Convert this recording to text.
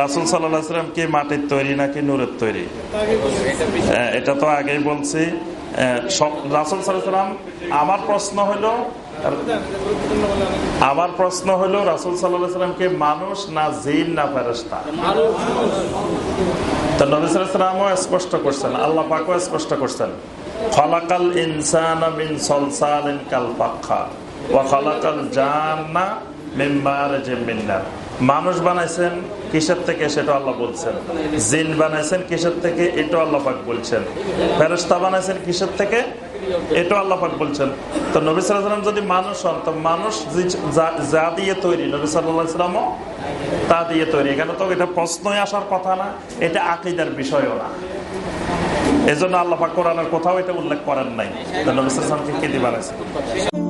রাসুল সাল্লাম মাটির তৈরি নাকি নূরের তৈরি? হ্যাঁ, এটা তো আগেই বলছি। রাসুল সাল্লাম আমার প্রশ্ন হলো আমার প্রশ্ন হলো রাসুল সাল্লামকে মানুষ না জিন না ফেরস্তা তো নবিসামও স্পষ্ট করছেন আল্লাহ পাকও স্পষ্ট করছেন। খলাকাল ইনসান সলসালিন কাল পাখা ও খলাকাল জান্না মিম্বার মানুষ বানাইছেন, কিসের থেকে সেটা আল্লাহ বলছেন। জিন বানাইছেন, কিসের থেকে এটা আল্লাহ পাক বলছেন। ফেরস্তা বানাইছেন, কিসের থেকে এটা আল্লাহ পাক বলছেন। তো নবী সাল্লাম যদি মানুষ হন, তো মানুষ যা- দিয়ে তৈরি, নবী সাল্লাহ সাল্লামও তা দিয়ে তৈরি। এখানে তো এটা প্রশ্নই আসার কথা না, এটা আকিদার বিষয়ও না। এজন্য জন্য আল্লাহ কোরআনের কোথাও এটা উল্লেখ করেন নাই। নবী সাল্লামকে কে দিয়ে বানাইছেন